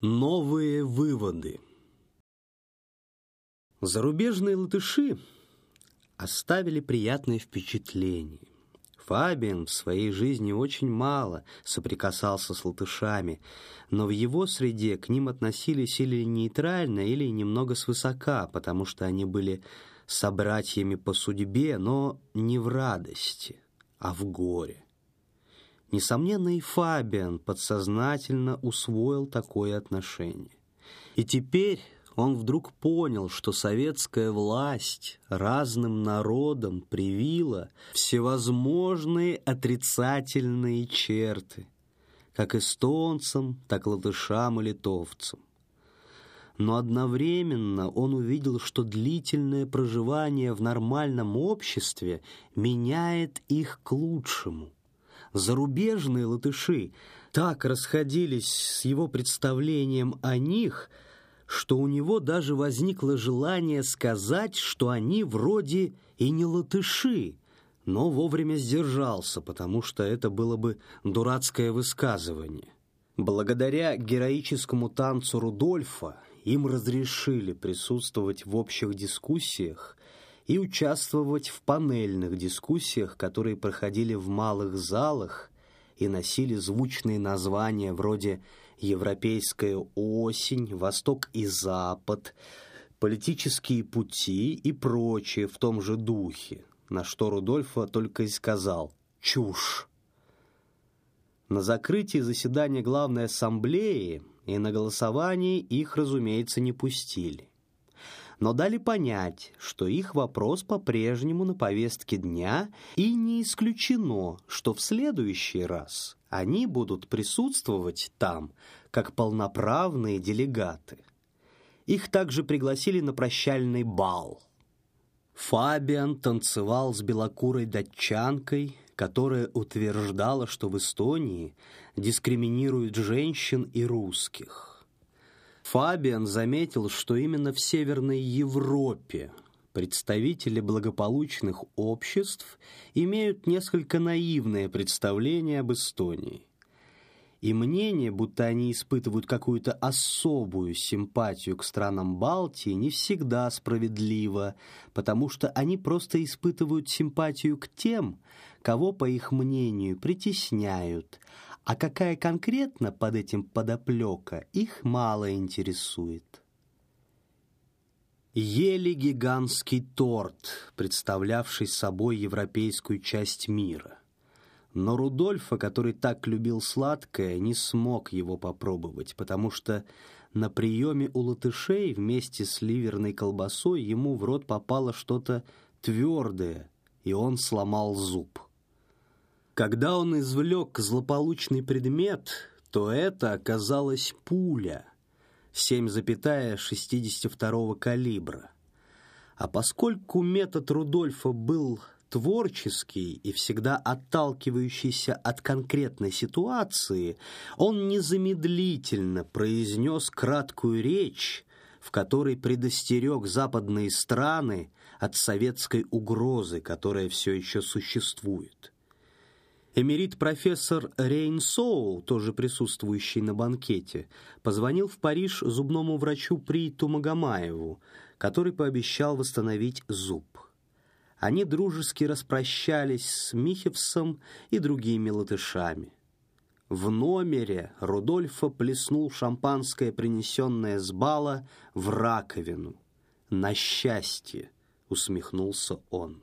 Новые выводы. Зарубежные латыши оставили приятное впечатление. Фабиан в своей жизни очень мало соприкасался с латышами, но в его среде к ним относились или нейтрально, или немного свысока, потому что они были собратьями по судьбе, но не в радости, а в горе. Несомненно, и Фабиан подсознательно усвоил такое отношение. И теперь он вдруг понял, что советская власть разным народам привила всевозможные отрицательные черты, как эстонцам, так латышам и литовцам. Но одновременно он увидел, что длительное проживание в нормальном обществе меняет их к лучшему – зарубежные латыши так расходились с его представлением о них, что у него даже возникло желание сказать, что они вроде и не латыши, но вовремя сдержался, потому что это было бы дурацкое высказывание. Благодаря героическому танцу Рудольфа им разрешили присутствовать в общих дискуссиях и участвовать в панельных дискуссиях, которые проходили в малых залах и носили звучные названия вроде «Европейская осень», «Восток и Запад», «Политические пути» и прочее в том же духе, на что Рудольфа только и сказал «Чушь». На закрытии заседания Главной Ассамблеи и на голосовании их, разумеется, не пустили но дали понять, что их вопрос по-прежнему на повестке дня и не исключено, что в следующий раз они будут присутствовать там как полноправные делегаты. Их также пригласили на прощальный бал. Фабиан танцевал с белокурой датчанкой, которая утверждала, что в Эстонии дискриминируют женщин и русских. Фабиан заметил, что именно в Северной Европе представители благополучных обществ имеют несколько наивное представление об Эстонии. И мнение, будто они испытывают какую-то особую симпатию к странам Балтии, не всегда справедливо, потому что они просто испытывают симпатию к тем, кого, по их мнению, притесняют, а какая конкретно под этим подоплека, их мало интересует. Ели гигантский торт, представлявший собой европейскую часть мира. Но Рудольфа, который так любил сладкое, не смог его попробовать, потому что на приеме у латышей вместе с ливерной колбасой ему в рот попало что-то твердое, и он сломал зуб. Когда он извлек злополучный предмет, то это оказалась пуля 7,62 калибра. А поскольку метод Рудольфа был творческий и всегда отталкивающийся от конкретной ситуации, он незамедлительно произнес краткую речь, в которой предостерег западные страны от советской угрозы, которая все еще существует. Эмерит-профессор Рейнсоу, тоже присутствующий на банкете, позвонил в Париж зубному врачу Приту Магомаеву, который пообещал восстановить зуб. Они дружески распрощались с Михевсом и другими латышами. В номере Рудольфа плеснул шампанское, принесенное с бала, в раковину. «На счастье!» — усмехнулся он.